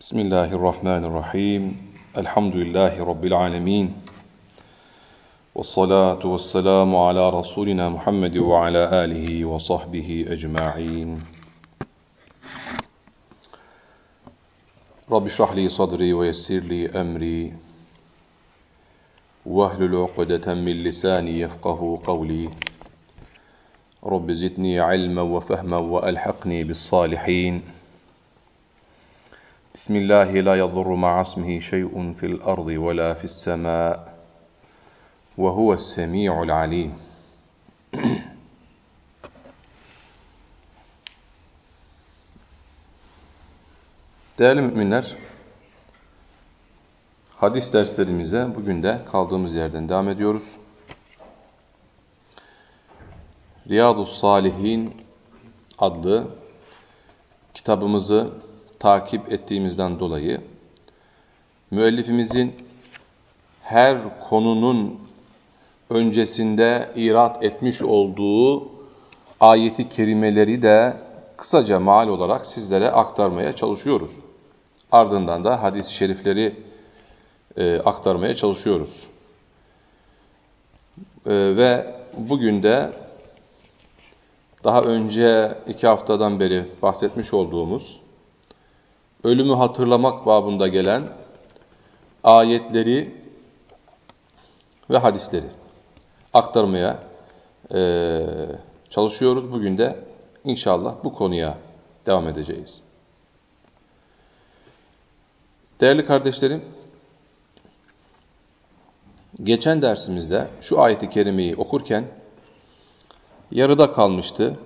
بسم الله الرحمن الرحيم الحمد لله رب العالمين والصلاة والسلام على رسولنا محمد وعلى آله وصحبه أجمعين رب اشرح لي صدري ويسر لي أمري واهلل عقدة من لساني يفقه قولي رب زدني علما وفهما وألحقني بالصالحين بسم الله لا يضر مع اسمه شيء في الأرض ولا في السماء وهو السميع العليم Değerli müminler, hadis derslerimize bugün de kaldığımız yerden devam ediyoruz. Riyadu Salihin adlı kitabımızı takip ettiğimizden dolayı müellifimizin her konunun öncesinde irat etmiş olduğu ayeti kerimeleri de kısaca mal olarak sizlere aktarmaya çalışıyoruz. Ardından da hadis-i şerifleri e, aktarmaya çalışıyoruz. E, ve bugün de daha önce iki haftadan beri bahsetmiş olduğumuz ölümü hatırlamak babında gelen ayetleri ve hadisleri aktarmaya e, çalışıyoruz. Bugün de inşallah bu konuya devam edeceğiz. Değerli kardeşlerim, geçen dersimizde şu ayeti kerimeyi okurken yarıda kalmıştı.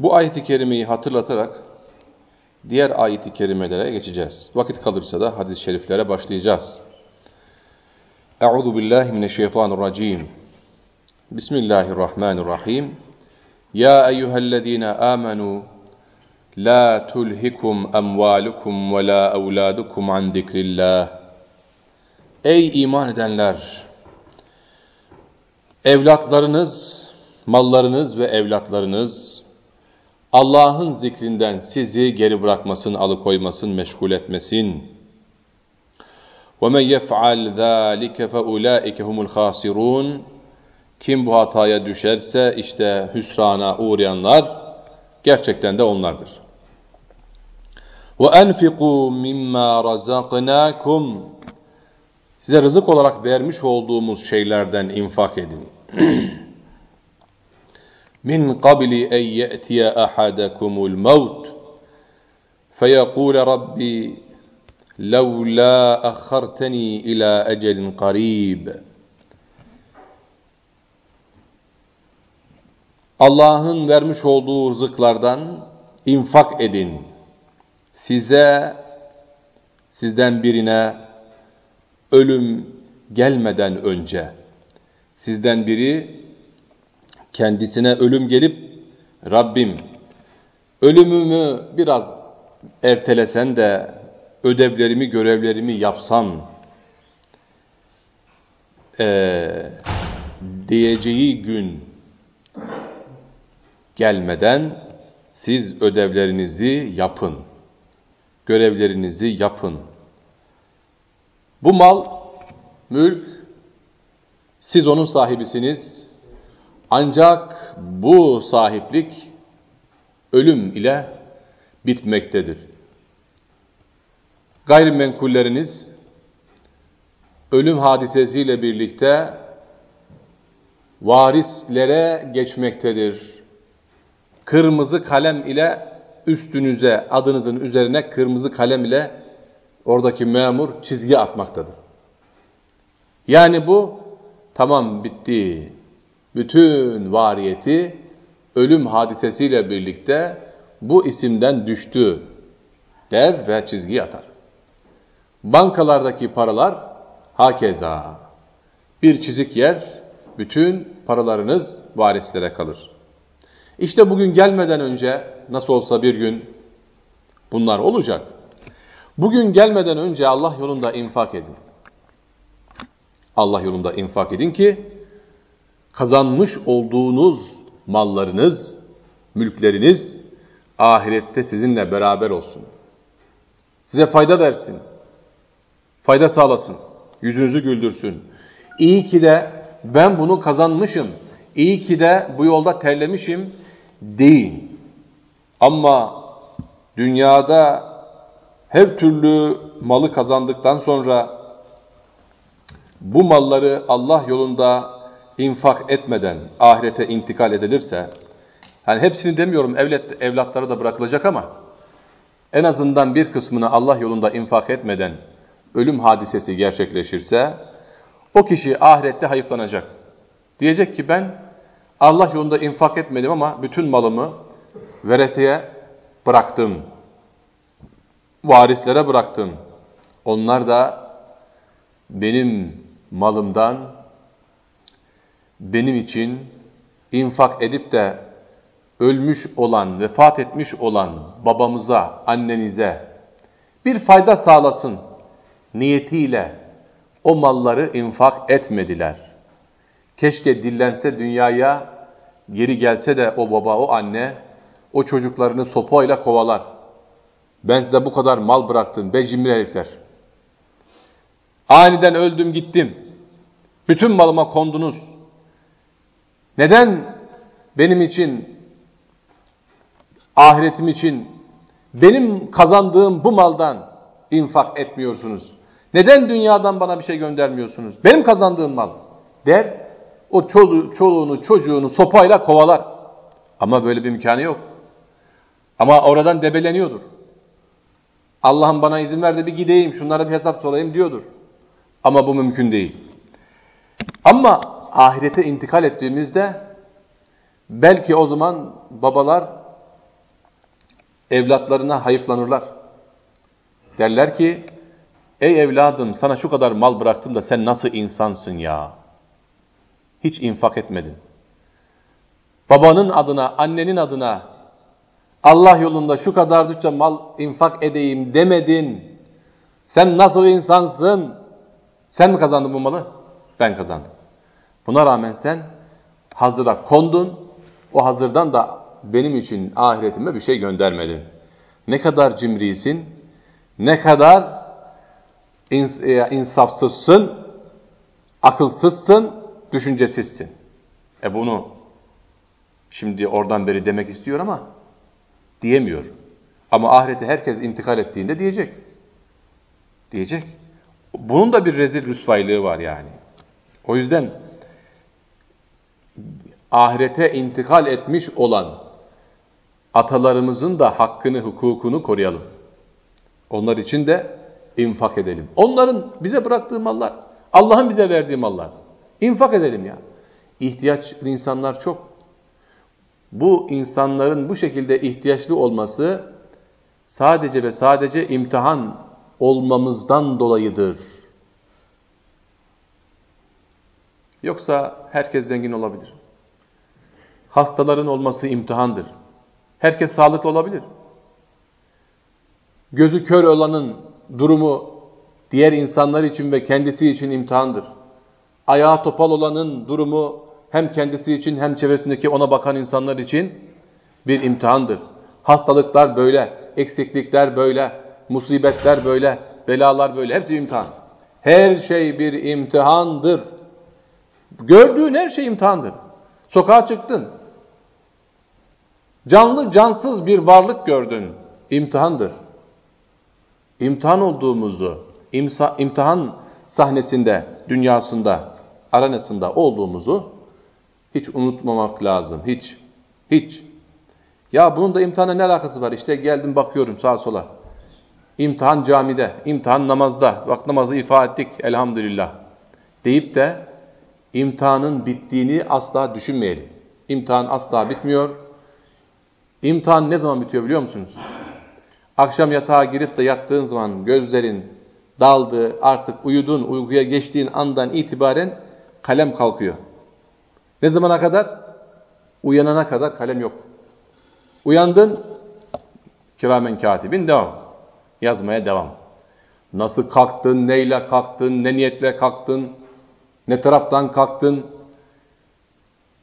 Bu ayeti kerimeyi hatırlatarak diğer ayeti kerimelere geçeceğiz. Vakit kalırsa da hadis-i şeriflere başlayacağız. Euzu billahi mineşşeytanirracim. Bismillahirrahmanirrahim. Ya eyyühellezine amenu la tulhikum emvalukum ve la evladukum an zikrillah. Ey iman edenler! Evlatlarınız, mallarınız ve evlatlarınız Allah'ın zikrinden sizi geri bırakmasın, alıkoymasın, meşgul etmesin. وَمَنْ يَفْعَلْ ذَٰلِكَ فَاُولَٰئِكَ هُمُ الْخَاسِرُونَ Kim bu hataya düşerse işte hüsrana uğrayanlar gerçekten de onlardır. وَاَنْفِقُوا مِمَّا رَزَقْنَاكُمْ Size rızık olarak vermiş olduğumuz şeylerden infak edin. min qabli en ye'tiye ahadakumul maut feyekule rabbi levla akharteni ila ecelin qarib Allah'ın vermiş olduğu rızıklardan infak edin. Size, sizden birine ölüm gelmeden önce, sizden biri kendisine ölüm gelip Rabbim ölümümü biraz ertelesen de ödevlerimi, görevlerimi yapsan e, diyeceği gün gelmeden siz ödevlerinizi yapın, görevlerinizi yapın. Bu mal, mülk, siz onun sahibisiniz, ancak bu sahiplik ölüm ile bitmektedir. Gayrimenkulleriniz ölüm hadisesiyle birlikte varislere geçmektedir. Kırmızı kalem ile üstünüze, adınızın üzerine kırmızı kalem ile oradaki memur çizgi atmaktadır. Yani bu tamam bitti bütün variyeti ölüm hadisesiyle birlikte bu isimden düştü der ve çizgi atar. Bankalardaki paralar hakeza. Bir çizik yer, bütün paralarınız varislere kalır. İşte bugün gelmeden önce nasıl olsa bir gün bunlar olacak. Bugün gelmeden önce Allah yolunda infak edin. Allah yolunda infak edin ki kazanmış olduğunuz mallarınız, mülkleriniz ahirette sizinle beraber olsun. Size fayda versin. Fayda sağlasın. Yüzünüzü güldürsün. İyi ki de ben bunu kazanmışım. İyi ki de bu yolda terlemişim değil. Ama dünyada her türlü malı kazandıktan sonra bu malları Allah yolunda infak etmeden ahirete intikal edilirse, yani hepsini demiyorum evlat, evlatlara da bırakılacak ama en azından bir kısmını Allah yolunda infak etmeden ölüm hadisesi gerçekleşirse o kişi ahirette hayıflanacak. Diyecek ki ben Allah yolunda infak etmedim ama bütün malımı vereseye bıraktım. Varislere bıraktım. Onlar da benim malımdan benim için infak edip de ölmüş olan, vefat etmiş olan babamıza, annenize bir fayda sağlasın niyetiyle o malları infak etmediler. Keşke dillense dünyaya geri gelse de o baba, o anne o çocuklarını sopayla kovalar. Ben size bu kadar mal bıraktım be cimri herifler. Aniden öldüm gittim. Bütün malıma kondunuz. Neden benim için, ahiretim için, benim kazandığım bu maldan infak etmiyorsunuz? Neden dünyadan bana bir şey göndermiyorsunuz? Benim kazandığım mal der. O çoluğu, çoluğunu, çocuğunu sopayla kovalar. Ama böyle bir imkanı yok. Ama oradan debeleniyordur. Allah'ım bana izin ver de bir gideyim, şunlara bir hesap sorayım diyordur. Ama bu mümkün değil. Ama ahirete intikal ettiğimizde belki o zaman babalar evlatlarına hayıflanırlar. Derler ki, ey evladım sana şu kadar mal bıraktım da sen nasıl insansın ya? Hiç infak etmedin. Babanın adına, annenin adına Allah yolunda şu kadardıkça mal infak edeyim demedin. Sen nasıl insansın? Sen mi kazandın bu malı? Ben kazandım. Buna rağmen sen hazıra kondun. O hazırdan da benim için ahiretime bir şey göndermedin. Ne kadar cimrisin, ne kadar ins e, insafsızsın, akılsızsın, düşüncesizsin. E bunu şimdi oradan beri demek istiyor ama diyemiyor. Ama ahirete herkes intikal ettiğinde diyecek. Diyecek. Bunun da bir rezil rüsvaylığı var yani. O yüzden ahirete intikal etmiş olan atalarımızın da hakkını, hukukunu koruyalım. Onlar için de infak edelim. Onların bize bıraktığı mallar, Allah'ın bize verdiği mallar. İnfak edelim ya. İhtiyaçlı insanlar çok. Bu insanların bu şekilde ihtiyaçlı olması sadece ve sadece imtihan olmamızdan dolayıdır. Yoksa herkes zengin olabilir. Hastaların olması imtihandır. Herkes sağlıklı olabilir. Gözü kör olanın durumu diğer insanlar için ve kendisi için imtihandır. Ayağı topal olanın durumu hem kendisi için hem çevresindeki ona bakan insanlar için bir imtihandır. Hastalıklar böyle, eksiklikler böyle, musibetler böyle, belalar böyle. Hepsi imtihan. Her şey bir imtihandır. Gördüğün her şey imtihandır. Sokağa çıktın. Canlı cansız bir varlık gördün. İmtihandır. İmtihan olduğumuzu, imsa, imtihan sahnesinde, dünyasında, aranasında olduğumuzu hiç unutmamak lazım. Hiç. Hiç. Ya bunun da imtihana ne alakası var? İşte geldim bakıyorum sağa sola. İmtihan camide, imtihan namazda. Bak namazı ifa ettik elhamdülillah. Deyip de imtihanın bittiğini asla düşünmeyelim. İmtihan asla bitmiyor. İmtihan ne zaman bitiyor biliyor musunuz? Akşam yatağa girip de yattığın zaman gözlerin daldı, artık uyudun, uykuya geçtiğin andan itibaren kalem kalkıyor. Ne zamana kadar? Uyanana kadar kalem yok. Uyandın, kiramen katibin devam. Yazmaya devam. Nasıl kalktın, neyle kalktın, ne niyetle kalktın, ne taraftan kalktın,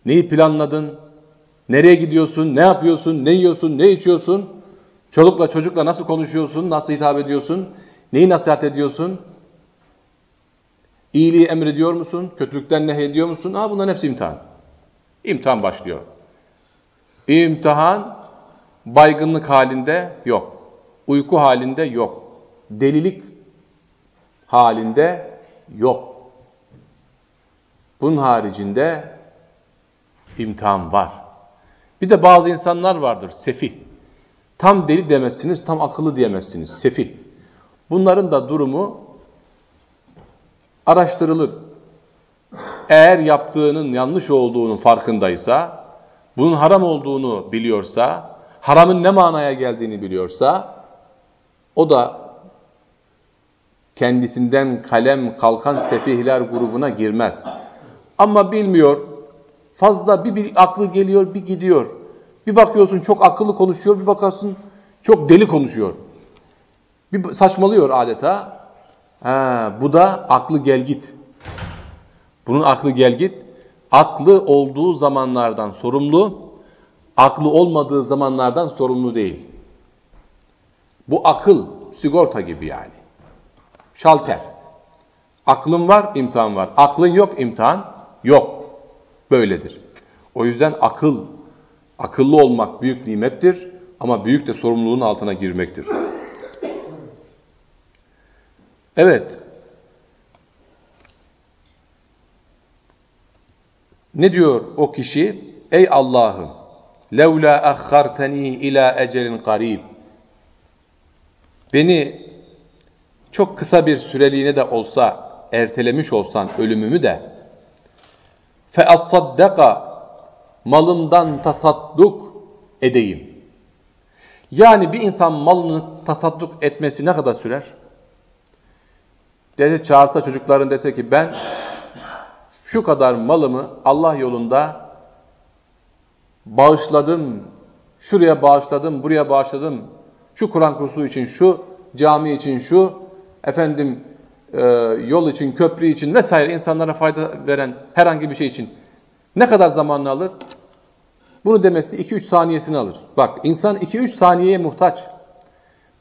neyi planladın, nereye gidiyorsun, ne yapıyorsun, ne yiyorsun, ne içiyorsun? Çolukla çocukla nasıl konuşuyorsun, nasıl hitap ediyorsun, neyi nasihat ediyorsun? İyiliği emrediyor musun, kötülükten nehyediyor musun? Aa, bunların hepsi imtihan. İmtihan başlıyor. İmtihan baygınlık halinde yok. Uyku halinde yok. Delilik halinde yok. Bunun haricinde imtihan var. Bir de bazı insanlar vardır, sefih. Tam deli demezsiniz, tam akıllı diyemezsiniz, sefih. Bunların da durumu araştırılır. Eğer yaptığının yanlış olduğunun farkındaysa, bunun haram olduğunu biliyorsa, haramın ne manaya geldiğini biliyorsa, o da kendisinden kalem kalkan sefihler grubuna girmez. Ama bilmiyor, fazla bir, bir aklı geliyor, bir gidiyor. Bir bakıyorsun çok akıllı konuşuyor, bir bakarsın çok deli konuşuyor. Bir saçmalıyor adeta. Ha, bu da aklı gel git. Bunun aklı gel git. Aklı olduğu zamanlardan sorumlu, aklı olmadığı zamanlardan sorumlu değil. Bu akıl sigorta gibi yani. Şalter. Aklın var, imtihan var. Aklın yok, imtihan yok. Böyledir. O yüzden akıl, akıllı olmak büyük nimettir ama büyük de sorumluluğun altına girmektir. Evet. Ne diyor o kişi? Ey Allah'ım, levla akhartani ila ecelin qarib. Beni çok kısa bir süreliğine de olsa ertelemiş olsan ölümümü de fe as-saddaka malımdan tasadduk edeyim. Yani bir insan malını tasadduk etmesi ne kadar sürer? Dese çağırsa çocukların dese ki ben şu kadar malımı Allah yolunda bağışladım, şuraya bağışladım, buraya bağışladım, şu Kur'an kursu için, şu cami için, şu efendim e, yol için, köprü için vesaire insanlara fayda veren herhangi bir şey için ne kadar zamanını alır? Bunu demesi 2-3 saniyesini alır. Bak insan 2-3 saniyeye muhtaç.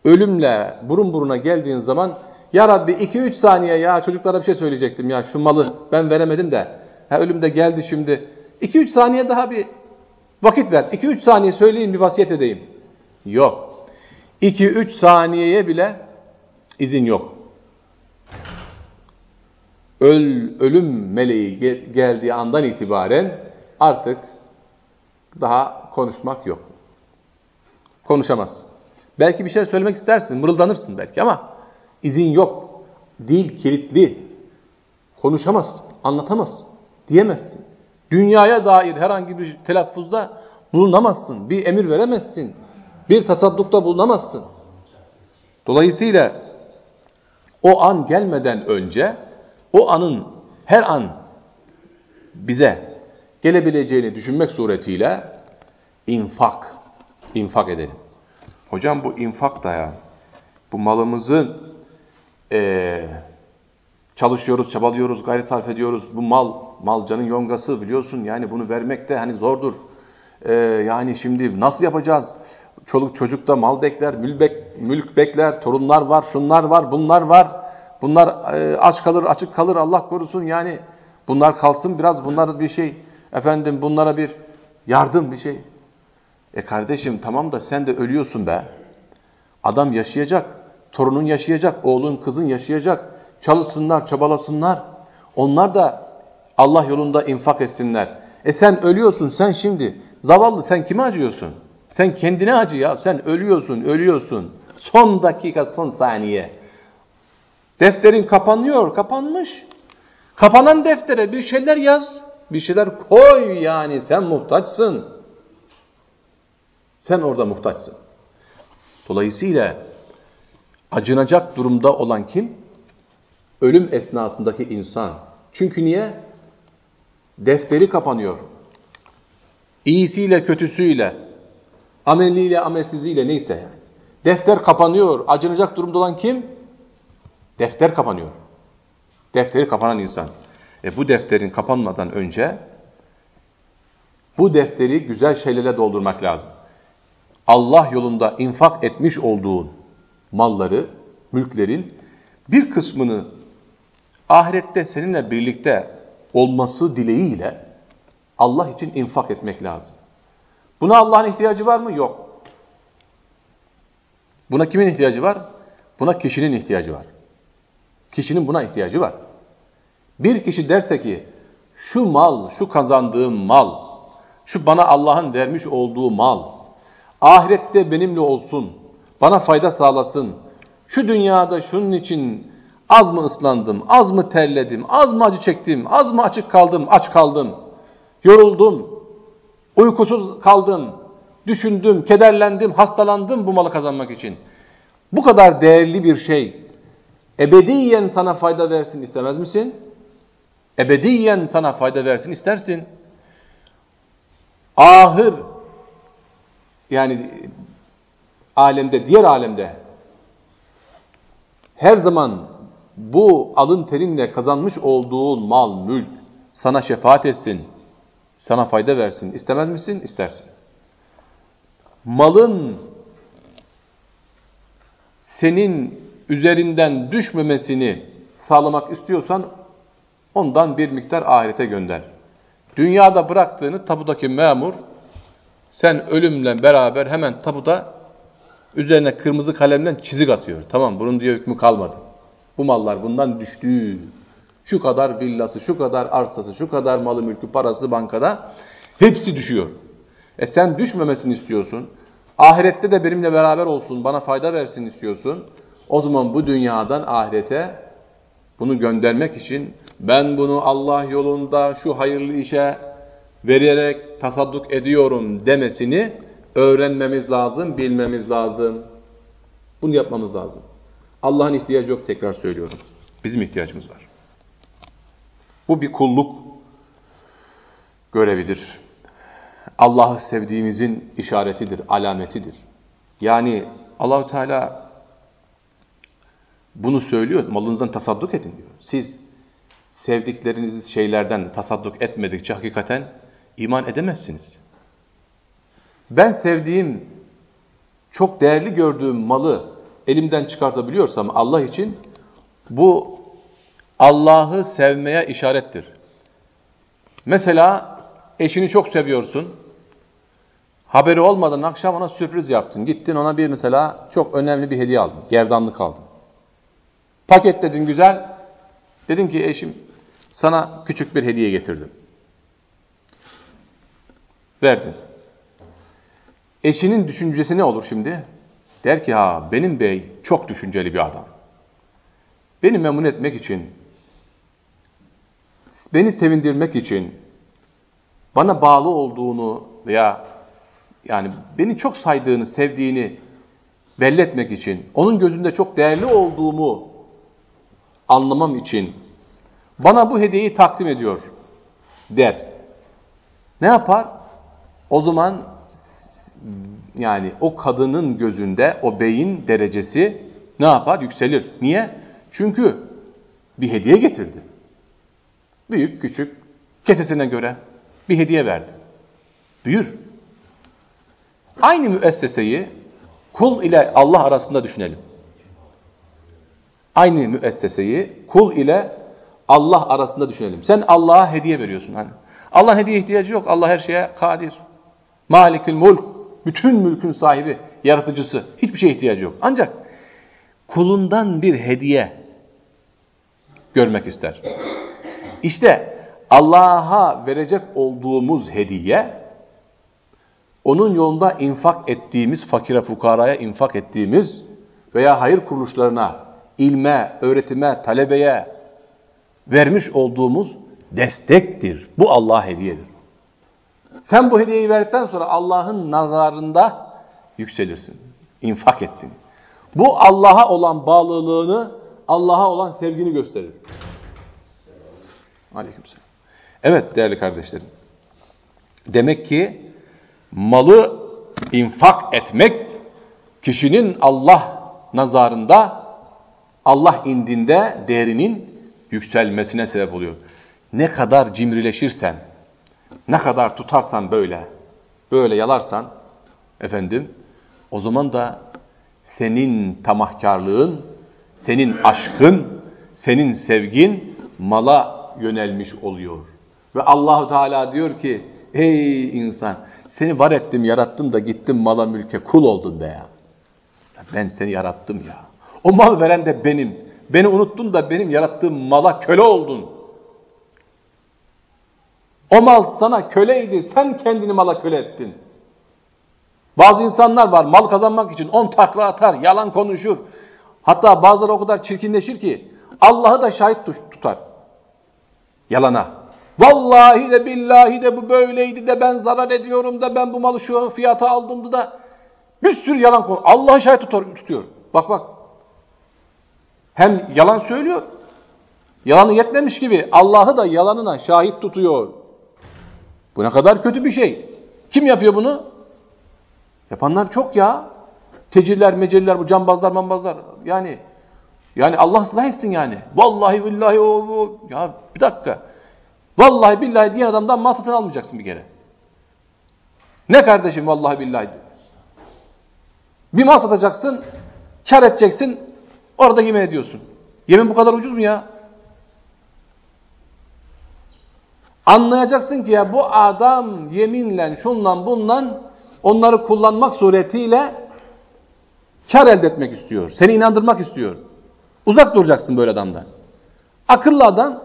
Ölümle burun buruna geldiğin zaman ya Rabbi 2-3 saniye ya çocuklara bir şey söyleyecektim ya şu malı ben veremedim de. Ha, ölüm de geldi şimdi. 2-3 saniye daha bir vakit ver. 2-3 saniye söyleyeyim bir vasiyet edeyim. Yok. 2-3 saniyeye bile izin yok. Öl, ölüm meleği geldiği andan itibaren artık daha konuşmak yok. Konuşamaz. Belki bir şey söylemek istersin, mırıldanırsın belki ama izin yok. Dil kilitli. Konuşamaz, anlatamaz, diyemezsin. Dünyaya dair herhangi bir telaffuzda bulunamazsın. Bir emir veremezsin. Bir tasaddukta bulunamazsın. Dolayısıyla o an gelmeden önce o anın her an bize gelebileceğini düşünmek suretiyle infak, infak edelim. Hocam bu infak da ya, bu malımızın e, çalışıyoruz, çabalıyoruz, gayret sarf ediyoruz. Bu mal, mal canın yongası biliyorsun yani bunu vermek de hani zordur. E, yani şimdi nasıl yapacağız? Çoluk çocuk da mal bekler, mülk bekler, torunlar var, şunlar var, bunlar var. Bunlar e, aç kalır, açık kalır Allah korusun yani. Bunlar kalsın biraz, bunlar bir şey Efendim bunlara bir yardım bir şey. E kardeşim tamam da sen de ölüyorsun be. Adam yaşayacak, torunun yaşayacak, oğlun kızın yaşayacak. Çalışsınlar, çabalasınlar. Onlar da Allah yolunda infak etsinler. E sen ölüyorsun sen şimdi. Zavallı sen kime acıyorsun? Sen kendine acı ya. Sen ölüyorsun, ölüyorsun. Son dakika, son saniye. Defterin kapanıyor, kapanmış. Kapanan deftere bir şeyler yaz. Bir şeyler koy yani sen muhtaçsın. Sen orada muhtaçsın. Dolayısıyla acınacak durumda olan kim? Ölüm esnasındaki insan. Çünkü niye? Defteri kapanıyor. İyisiyle kötüsüyle, ameliyle amelsiziyle neyse. Defter kapanıyor. Acınacak durumda olan kim? Defter kapanıyor. Defteri kapanan insan. E bu defterin kapanmadan önce bu defteri güzel şeylerle doldurmak lazım. Allah yolunda infak etmiş olduğun malları, mülklerin bir kısmını ahirette seninle birlikte olması dileğiyle Allah için infak etmek lazım. Buna Allah'ın ihtiyacı var mı? Yok. Buna kimin ihtiyacı var? Buna kişinin ihtiyacı var. Kişinin buna ihtiyacı var. Bir kişi derse ki şu mal, şu kazandığım mal, şu bana Allah'ın vermiş olduğu mal, ahirette benimle olsun, bana fayda sağlasın, şu dünyada şunun için az mı ıslandım, az mı terledim, az mı acı çektim, az mı açık kaldım, aç kaldım, yoruldum, uykusuz kaldım, düşündüm, kederlendim, hastalandım bu malı kazanmak için. Bu kadar değerli bir şey ebediyen sana fayda versin istemez misin? Ebediyen sana fayda versin istersin. Ahır yani alemde, diğer alemde her zaman bu alın terinle kazanmış olduğun mal, mülk sana şefaat etsin, sana fayda versin. istemez misin? İstersin. Malın senin üzerinden düşmemesini sağlamak istiyorsan ondan bir miktar ahirete gönder. Dünyada bıraktığını tabudaki memur sen ölümle beraber hemen tabuda üzerine kırmızı kalemle çizik atıyor. Tamam bunun diye hükmü kalmadı. Bu mallar bundan düştü. Şu kadar villası, şu kadar arsası, şu kadar malı mülkü, parası bankada hepsi düşüyor. E sen düşmemesini istiyorsun. Ahirette de benimle beraber olsun, bana fayda versin istiyorsun. O zaman bu dünyadan ahirete bunu göndermek için ben bunu Allah yolunda şu hayırlı işe vererek tasadduk ediyorum demesini öğrenmemiz lazım, bilmemiz lazım. Bunu yapmamız lazım. Allah'ın ihtiyacı yok tekrar söylüyorum. Bizim ihtiyacımız var. Bu bir kulluk görevidir. Allah'ı sevdiğimizin işaretidir, alametidir. Yani Allahu Teala bunu söylüyor. Malınızdan tasadduk edin diyor. Siz sevdikleriniz şeylerden tasadduk etmedikçe hakikaten iman edemezsiniz. Ben sevdiğim, çok değerli gördüğüm malı elimden çıkartabiliyorsam Allah için bu Allah'ı sevmeye işarettir. Mesela eşini çok seviyorsun. Haberi olmadan akşam ona sürpriz yaptın. Gittin ona bir mesela çok önemli bir hediye aldın. Gerdanlık aldın. Paketledin güzel. Dedin ki eşim sana küçük bir hediye getirdim. Verdin. Eşinin düşüncesi ne olur şimdi? Der ki ha benim bey çok düşünceli bir adam. Beni memnun etmek için, beni sevindirmek için, bana bağlı olduğunu veya yani beni çok saydığını, sevdiğini belli etmek için, onun gözünde çok değerli olduğumu anlamam için bana bu hediyeyi takdim ediyor der. Ne yapar? O zaman yani o kadının gözünde o beyin derecesi ne yapar? Yükselir. Niye? Çünkü bir hediye getirdi. Büyük küçük kesesine göre bir hediye verdi. Büyür. Aynı müesseseyi kul ile Allah arasında düşünelim. Aynı müesseseyi kul ile Allah arasında düşünelim. Sen Allah'a hediye veriyorsun. Hani. Allah'ın hediye ihtiyacı yok. Allah her şeye kadir. Malikül mulk. Bütün mülkün sahibi, yaratıcısı. Hiçbir şeye ihtiyacı yok. Ancak kulundan bir hediye görmek ister. İşte Allah'a verecek olduğumuz hediye, onun yolunda infak ettiğimiz, fakire fukaraya infak ettiğimiz veya hayır kuruluşlarına, ilme, öğretime, talebeye vermiş olduğumuz destektir. Bu Allah hediyedir. Sen bu hediyeyi verdikten sonra Allah'ın nazarında yükselirsin. İnfak ettin. Bu Allah'a olan bağlılığını, Allah'a olan sevgini gösterir. Aleykümselam. Evet değerli kardeşlerim. Demek ki malı infak etmek kişinin Allah nazarında, Allah indinde değerinin yükselmesine sebep oluyor. Ne kadar cimrileşirsen, ne kadar tutarsan böyle, böyle yalarsan efendim O zaman da senin tamahkarlığın, senin aşkın, senin sevgin mala yönelmiş oluyor. Ve Allahu Teala diyor ki ey insan seni var ettim yarattım da gittim mala mülke kul oldun be ya. Ben seni yarattım ya. O mal veren de benim. Beni unuttun da benim yarattığım mala köle oldun. O mal sana köleydi. Sen kendini mala köle ettin. Bazı insanlar var mal kazanmak için on takla atar, yalan konuşur. Hatta bazıları o kadar çirkinleşir ki Allah'ı da şahit tutar. Yalana. Vallahi de billahi de bu böyleydi de ben zarar ediyorum da ben bu malı şu fiyata aldımdı da bir sürü yalan konu. Allah'ı şahit tutuyor. Bak bak. Hem yalan söylüyor. Yalanı yetmemiş gibi Allah'ı da yalanına şahit tutuyor. Bu ne kadar kötü bir şey. Kim yapıyor bunu? Yapanlar çok ya. Tecirler, mecirler, bu cambazlar, mambazlar. Yani yani Allah ıslah etsin yani. Vallahi billahi o, o. Ya bir dakika. Vallahi billahi diyen adamdan mal satın almayacaksın bir kere. Ne kardeşim vallahi billahi. Bir mal satacaksın, kar edeceksin, orada yemin ediyorsun. Yemin bu kadar ucuz mu ya? Anlayacaksın ki ya bu adam yeminle şunla bunla onları kullanmak suretiyle kar elde etmek istiyor. Seni inandırmak istiyor. Uzak duracaksın böyle adamdan. Akıllı adam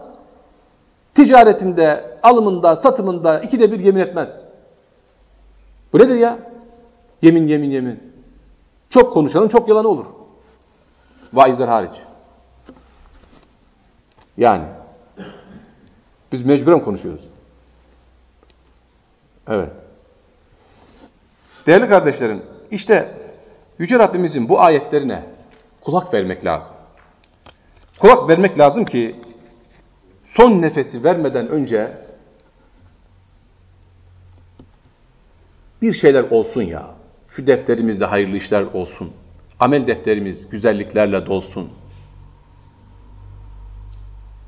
ticaretinde, alımında, satımında ikide bir yemin etmez. Bu nedir ya? Yemin, yemin, yemin. Çok konuşanın çok yalanı olur. Vaizler hariç. Yani. Biz mecburen konuşuyoruz. Evet. Değerli kardeşlerim, işte Yüce Rabbimizin bu ayetlerine kulak vermek lazım. Kulak vermek lazım ki son nefesi vermeden önce bir şeyler olsun ya. Şu defterimizde hayırlı işler olsun. Amel defterimiz güzelliklerle dolsun.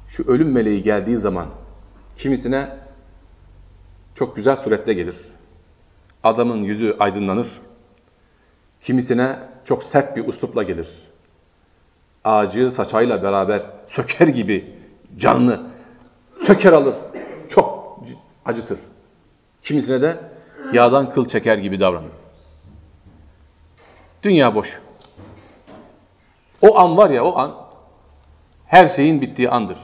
Şu ölüm meleği geldiği zaman kimisine çok güzel suretle gelir. Adamın yüzü aydınlanır. Kimisine çok sert bir uslupla gelir. Ağacı saçayla beraber söker gibi canlı söker alır. Çok acıtır. Kimisine de yağdan kıl çeker gibi davranır. Dünya boş. O an var ya o an her şeyin bittiği andır.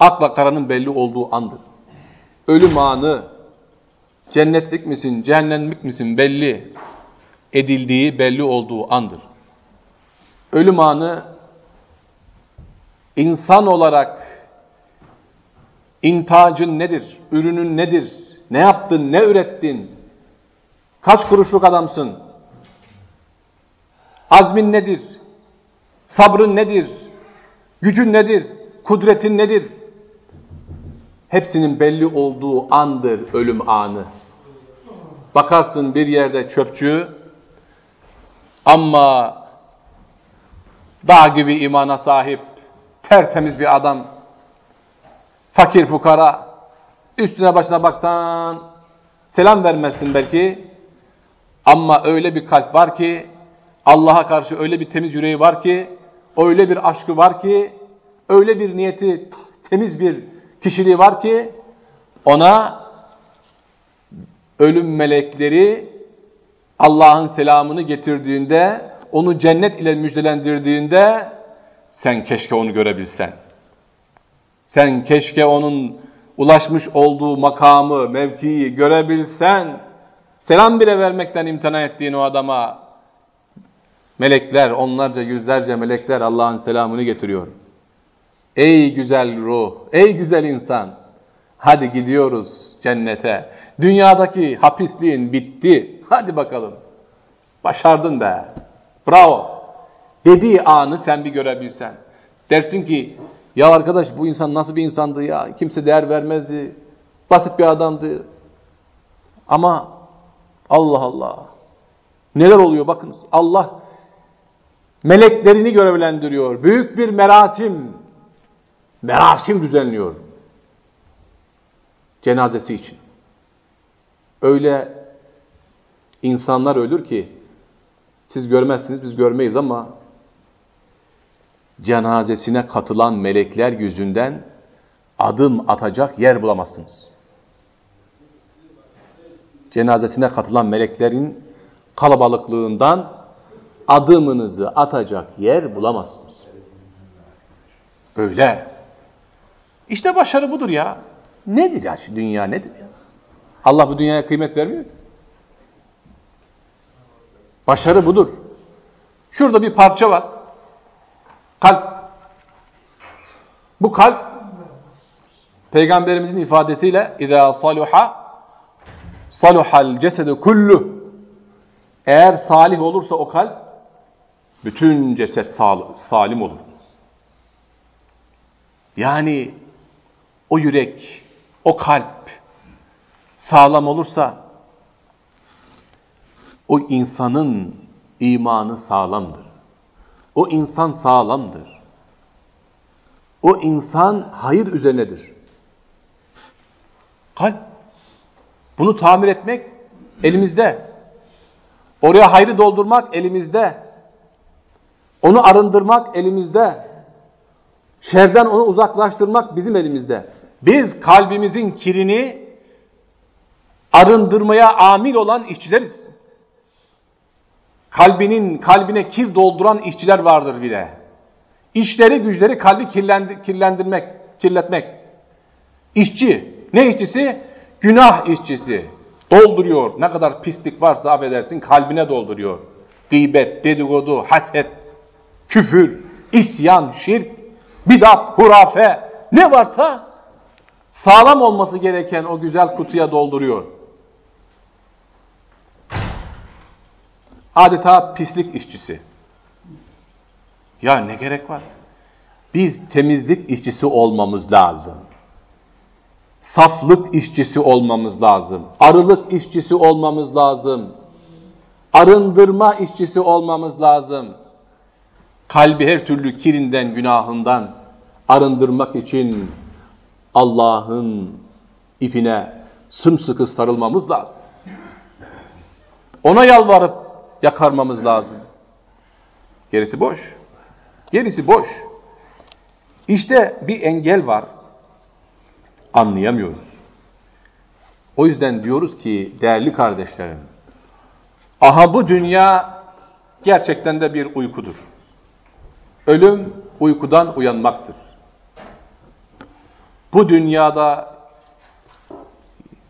Akla karanın belli olduğu andır. Ölüm anı cennetlik misin, cehennemlik misin belli edildiği, belli olduğu andır. Ölüm anı insan olarak intacın nedir, ürünün nedir, ne yaptın, ne ürettin, kaç kuruşluk adamsın, azmin nedir, sabrın nedir, gücün nedir, kudretin nedir, hepsinin belli olduğu andır ölüm anı. Bakarsın bir yerde çöpçü ama dağ gibi imana sahip, tertemiz bir adam, fakir fukara, üstüne başına baksan selam vermezsin belki. Ama öyle bir kalp var ki, Allah'a karşı öyle bir temiz yüreği var ki, öyle bir aşkı var ki, öyle bir niyeti, temiz bir kişiliği var ki ona ölüm melekleri Allah'ın selamını getirdiğinde, onu cennet ile müjdelendirdiğinde sen keşke onu görebilsen. Sen keşke onun ulaşmış olduğu makamı, mevkiyi görebilsen. Selam bile vermekten imtina ettiğin o adama melekler, onlarca yüzlerce melekler Allah'ın selamını getiriyor. Ey güzel ruh, ey güzel insan. Hadi gidiyoruz cennete. Dünyadaki hapisliğin bitti. Hadi bakalım. Başardın be. Bravo. Dediği anı sen bir görebilsen. Dersin ki ya arkadaş bu insan nasıl bir insandı ya? Kimse değer vermezdi. Basit bir adamdı. Ama Allah Allah. Neler oluyor bakınız. Allah meleklerini görevlendiriyor. Büyük bir merasim merasim düzenliyor. Cenazesi için. Öyle insanlar ölür ki Siz görmezsiniz, biz görmeyiz ama cenazesine katılan melekler yüzünden adım atacak yer bulamazsınız. Cenazesine katılan meleklerin kalabalıklığından adımınızı atacak yer bulamazsınız. Öyle. İşte başarı budur ya. Nedir ya şu dünya nedir ya? Allah bu dünyaya kıymet vermiyor Başarı budur. Şurada bir parça var. Kalp. Bu kalp Peygamberimizin ifadesiyle اِذَا صَلُحَ صَلُحَ الْجَسَدُ kullu Eğer salih olursa o kalp bütün ceset salim olur. Yani o yürek, o kalp sağlam olursa o insanın imanı sağlamdır. O insan sağlamdır. O insan hayır üzerinedir. Kalp. Bunu tamir etmek elimizde. Oraya hayrı doldurmak elimizde. Onu arındırmak elimizde. Şerden onu uzaklaştırmak bizim elimizde. Biz kalbimizin kirini arındırmaya amil olan işçileriz. Kalbinin kalbine kir dolduran işçiler vardır bir de. İşleri güçleri kalbi kirlendi, kirlendirmek, kirletmek. İşçi. Ne işçisi? Günah işçisi. Dolduruyor. Ne kadar pislik varsa affedersin kalbine dolduruyor. Gıybet, dedikodu, haset, küfür, isyan, şirk, bidat, hurafe ne varsa sağlam olması gereken o güzel kutuya dolduruyor. Adeta pislik işçisi. Ya ne gerek var? Biz temizlik işçisi olmamız lazım. Saflık işçisi olmamız lazım. Arılık işçisi olmamız lazım. Arındırma işçisi olmamız lazım. Kalbi her türlü kirinden, günahından arındırmak için Allah'ın ipine sımsıkı sarılmamız lazım. Ona yalvarıp yakarmamız lazım. Gerisi boş. Gerisi boş. İşte bir engel var. Anlayamıyoruz. O yüzden diyoruz ki değerli kardeşlerim, aha bu dünya gerçekten de bir uykudur. Ölüm uykudan uyanmaktır. Bu dünyada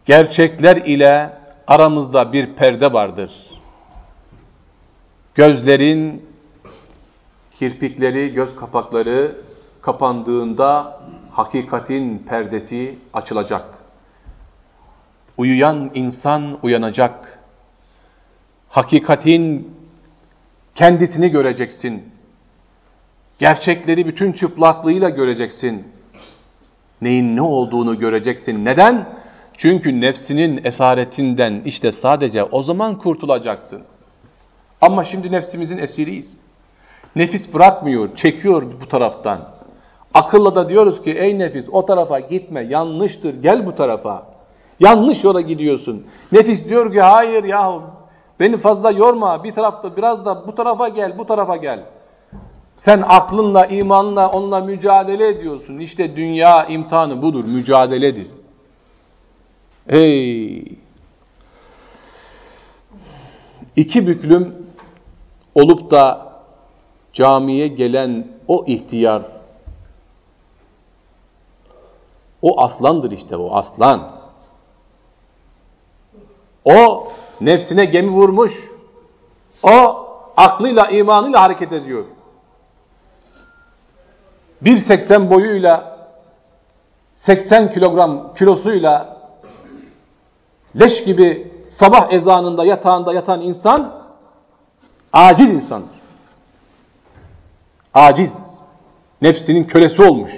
gerçekler ile aramızda bir perde vardır. Gözlerin kirpikleri, göz kapakları kapandığında hakikatin perdesi açılacak. Uyuyan insan uyanacak. Hakikatin kendisini göreceksin. Gerçekleri bütün çıplaklığıyla göreceksin. Neyin ne olduğunu göreceksin. Neden? Çünkü nefsinin esaretinden işte sadece o zaman kurtulacaksın. Ama şimdi nefsimizin esiriyiz. Nefis bırakmıyor, çekiyor bu taraftan. Akılla da diyoruz ki ey nefis o tarafa gitme, yanlıştır, gel bu tarafa. Yanlış yola gidiyorsun. Nefis diyor ki hayır yahu beni fazla yorma, bir tarafta biraz da bu tarafa gel, bu tarafa gel. Sen aklınla, imanla onunla mücadele ediyorsun. İşte dünya imtihanı budur, mücadeledir. Ey! İki büklüm olup da camiye gelen o ihtiyar, o aslandır işte o aslan. O nefsine gemi vurmuş, o aklıyla, imanıyla hareket ediyor. 1.80 boyuyla 80 kilogram kilosuyla leş gibi sabah ezanında yatağında yatan insan aciz insandır. Aciz. Nefsinin kölesi olmuş.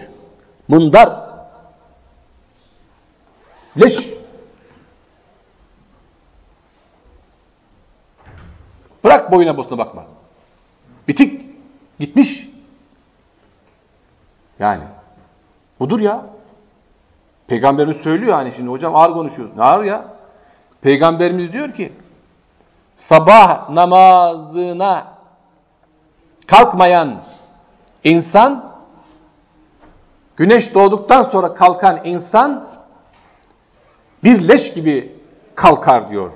Mındar. Leş. Bırak boyuna bosuna bakma. Bitik. Gitmiş. Yani. Budur ya. Peygamberimiz söylüyor hani şimdi hocam ağır konuşuyoruz. Ne ağır ya? Peygamberimiz diyor ki sabah namazına kalkmayan insan, güneş doğduktan sonra kalkan insan bir leş gibi kalkar diyor.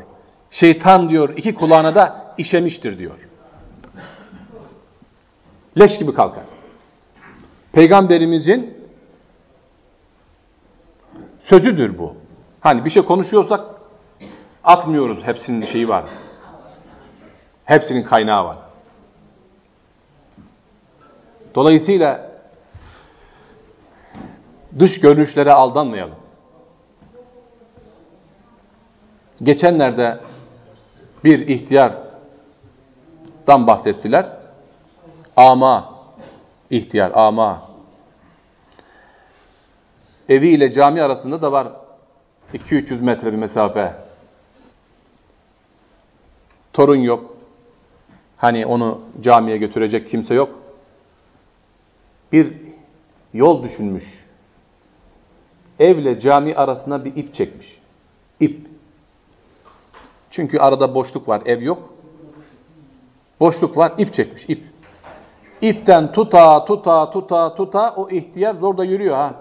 Şeytan diyor iki kulağına da işemiştir diyor. Leş gibi kalkar. Peygamberimizin sözüdür bu. Hani bir şey konuşuyorsak atmıyoruz. Hepsinin şeyi var. Hepsinin kaynağı var. Dolayısıyla dış görünüşlere aldanmayalım. Geçenlerde bir ihtiyardan bahsettiler. Ama, ihtiyar, ama. Evi ile cami arasında da var 2-300 metre bir mesafe. Torun yok. Hani onu camiye götürecek kimse yok. Bir yol düşünmüş. Evle cami arasına bir ip çekmiş. İp. Çünkü arada boşluk var, ev yok. Boşluk var, ip çekmiş, ip. İpten tuta tuta tuta tuta o ihtiyar zor da yürüyor ha.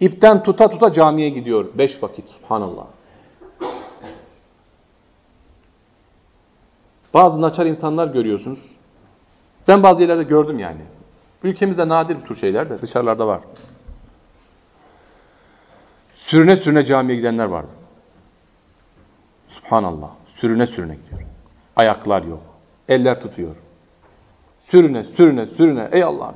İpten tuta tuta camiye gidiyor. Beş vakit subhanallah. Bazı naçar insanlar görüyorsunuz. Ben bazı yerlerde gördüm yani. Ülkemizde nadir bu tür şeyler de dışarılarda var. Sürüne sürüne camiye gidenler vardı. Subhanallah. Sürüne sürüne gidiyor. Ayaklar yok. Eller tutuyor. Sürüne sürüne sürüne. Ey Allah'ım.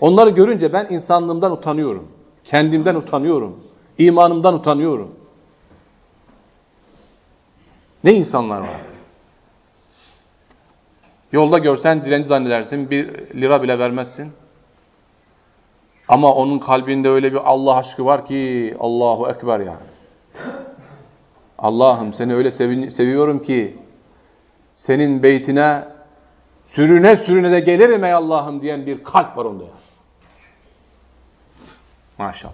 Onları görünce ben insanlığımdan utanıyorum. Kendimden utanıyorum. İmanımdan utanıyorum. Ne insanlar var? Yolda görsen dilenci zannedersin, bir lira bile vermezsin. Ama onun kalbinde öyle bir Allah aşkı var ki Allahu Ekber yani. Allah'ım seni öyle seviyorum ki senin beytine sürüne sürüne de gelirim ey Allah'ım diyen bir kalp var onda ya. Maşallah.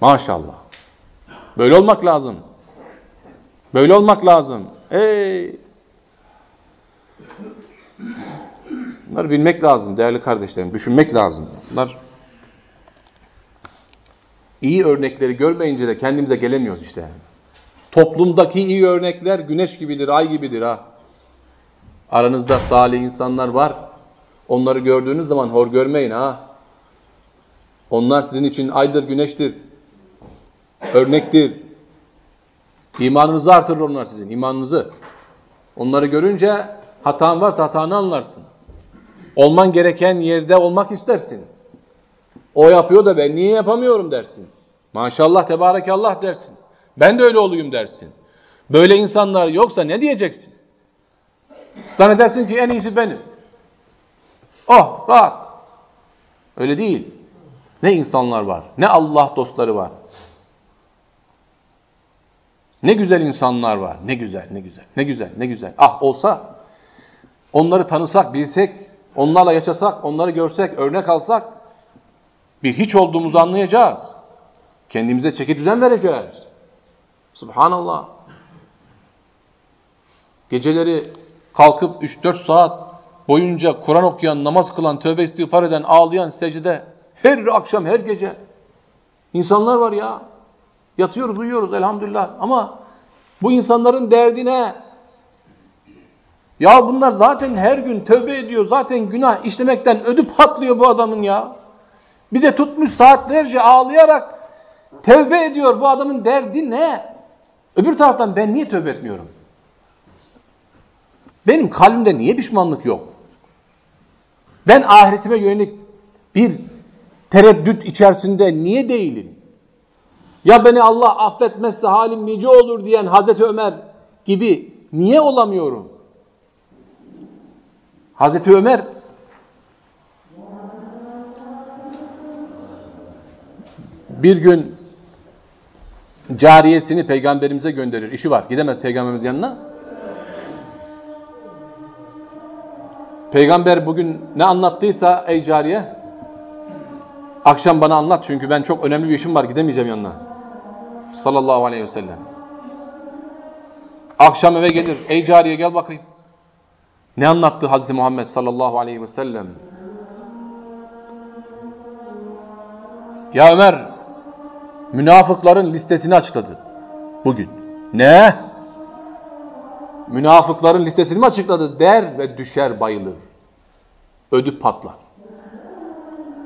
Maşallah. Böyle olmak lazım. Böyle olmak lazım. Ey! Bunları bilmek lazım değerli kardeşlerim. Düşünmek lazım. Bunlar iyi örnekleri görmeyince de kendimize gelemiyoruz işte. Toplumdaki iyi örnekler güneş gibidir, ay gibidir ha. Aranızda salih insanlar var. Onları gördüğünüz zaman hor görmeyin ha. Onlar sizin için aydır, güneştir. Örnektir. İmanınızı artırır onlar sizin, imanınızı. Onları görünce hatan varsa hatanı anlarsın. Olman gereken yerde olmak istersin. O yapıyor da ben niye yapamıyorum dersin. Maşallah tebarekallah dersin. Ben de öyle olayım dersin. Böyle insanlar yoksa ne diyeceksin? Zannedersin ki en iyisi benim. Oh rahat. Öyle değil. Ne insanlar var, ne Allah dostları var. Ne güzel insanlar var. Ne güzel, ne güzel, ne güzel, ne güzel. Ah olsa onları tanısak, bilsek, onlarla yaşasak, onları görsek, örnek alsak bir hiç olduğumuzu anlayacağız. Kendimize çeki düzen vereceğiz. Subhanallah. Geceleri kalkıp 3-4 saat boyunca Kur'an okuyan, namaz kılan, tövbe istiğfar eden, ağlayan, secde her akşam, her gece. insanlar var ya. Yatıyoruz, uyuyoruz elhamdülillah. Ama bu insanların derdine ya bunlar zaten her gün tövbe ediyor. Zaten günah işlemekten ödü patlıyor bu adamın ya. Bir de tutmuş saatlerce ağlayarak tövbe ediyor. Bu adamın derdi ne? Öbür taraftan ben niye tövbe etmiyorum? Benim kalbimde niye pişmanlık yok? Ben ahiretime yönelik bir tereddüt içerisinde niye değilim? Ya beni Allah affetmezse halim nice olur diyen Hazreti Ömer gibi niye olamıyorum? Hazreti Ömer bir gün cariyesini peygamberimize gönderir. İşi var. Gidemez peygamberimiz yanına. Peygamber bugün ne anlattıysa ey cariye akşam bana anlat çünkü ben çok önemli bir işim var gidemeyeceğim yanına. Sallallahu aleyhi ve sellem. Akşam eve gelir. Ey cariye gel bakayım. Ne anlattı Hazreti Muhammed sallallahu aleyhi ve sellem? Ya Ömer, münafıkların listesini açıkladı bugün. Ne? Münafıkların listesini mi açıkladı der ve düşer bayılır. Ödü patlar.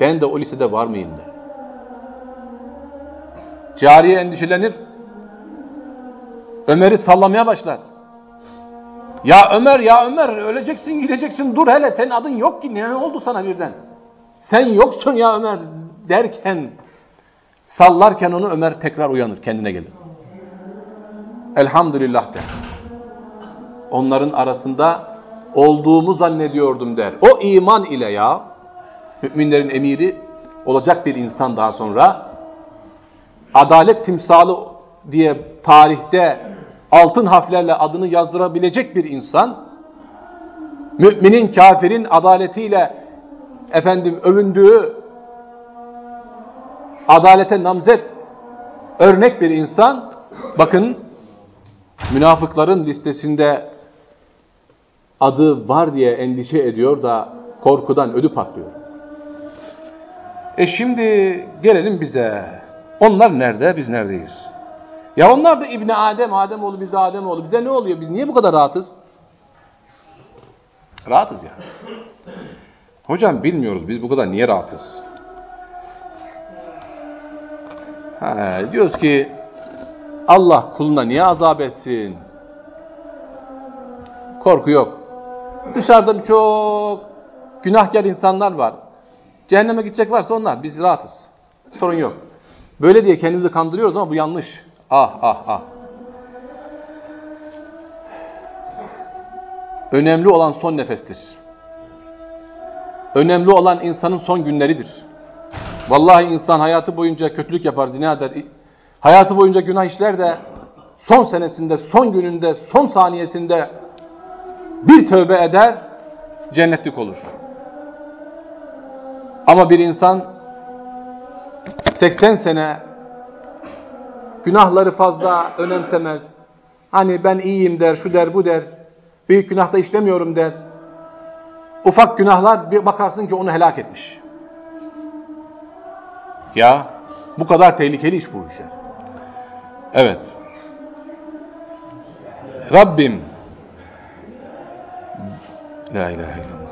Ben de o listede var mıyım der. Cariye endişelenir. Ömer'i sallamaya başlar. Ya Ömer ya Ömer öleceksin gideceksin dur hele senin adın yok ki ne oldu sana birden? Sen yoksun ya Ömer derken sallarken onu Ömer tekrar uyanır kendine gelir. Elhamdülillah der. Onların arasında olduğumu zannediyordum der. O iman ile ya müminlerin emiri olacak bir insan daha sonra adalet timsalı diye tarihte altın harflerle adını yazdırabilecek bir insan, müminin kafirin adaletiyle efendim övündüğü adalete namzet örnek bir insan, bakın münafıkların listesinde adı var diye endişe ediyor da korkudan ödü patlıyor. E şimdi gelelim bize. Onlar nerede, biz neredeyiz? Ya onlar da İbni Adem, Adem oğlu biz de Adem oğlu. Bize ne oluyor? Biz niye bu kadar rahatız? Rahatız yani. Hocam bilmiyoruz biz bu kadar niye rahatız? Ha, diyoruz ki Allah kuluna niye azap etsin? Korku yok. Dışarıda birçok günahkar insanlar var. Cehenneme gidecek varsa onlar. Biz rahatız. Sorun yok. Böyle diye kendimizi kandırıyoruz ama bu yanlış. Ah ah ah. Önemli olan son nefestir. Önemli olan insanın son günleridir. Vallahi insan hayatı boyunca kötülük yapar, zina eder. Hayatı boyunca günah işler de son senesinde, son gününde, son saniyesinde bir tövbe eder, cennetlik olur. Ama bir insan 80 sene günahları fazla önemsemez. Hani ben iyiyim der, şu der, bu der. Büyük günah da işlemiyorum der. Ufak günahlar bir bakarsın ki onu helak etmiş. Ya bu kadar tehlikeli iş bu işler. Evet. Rabbim La ilahe illallah.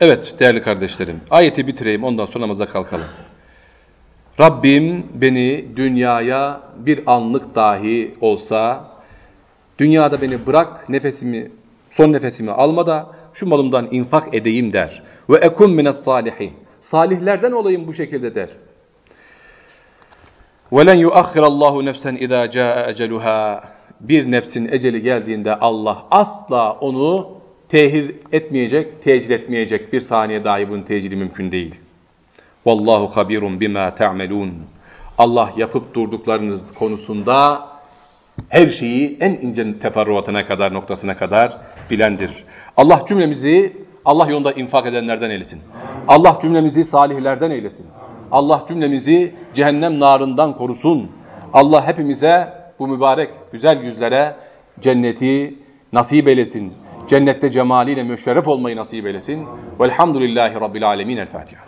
Evet değerli kardeşlerim. Ayeti bitireyim ondan sonra namaza kalkalım. Rabbim beni dünyaya bir anlık dahi olsa dünyada beni bırak nefesimi son nefesimi alma da şu malımdan infak edeyim der. Ve ekun mines salihin. Salihlerden olayım bu şekilde der. وَلَنْ يُؤَخِّرَ اللّٰهُ نَفْسًا اِذَا جَاءَ اَجَلُهَا Bir nefsin eceli geldiğinde Allah asla onu tehir etmeyecek, tecil etmeyecek. Bir saniye dahi bunun tecili mümkün değil. Vallahu habirun bima ta'melun. Allah yapıp durduklarınız konusunda her şeyi en ince teferruatına kadar, noktasına kadar bilendir. Allah cümlemizi Allah yolunda infak edenlerden eylesin. Allah cümlemizi salihlerden eylesin. Allah cümlemizi cehennem narından korusun. Allah hepimize bu mübarek güzel yüzlere cenneti nasip eylesin. Cennette cemaliyle müşerref olmayı nasip eylesin. Velhamdülillahi Rabbil Alemin. El Fatiha.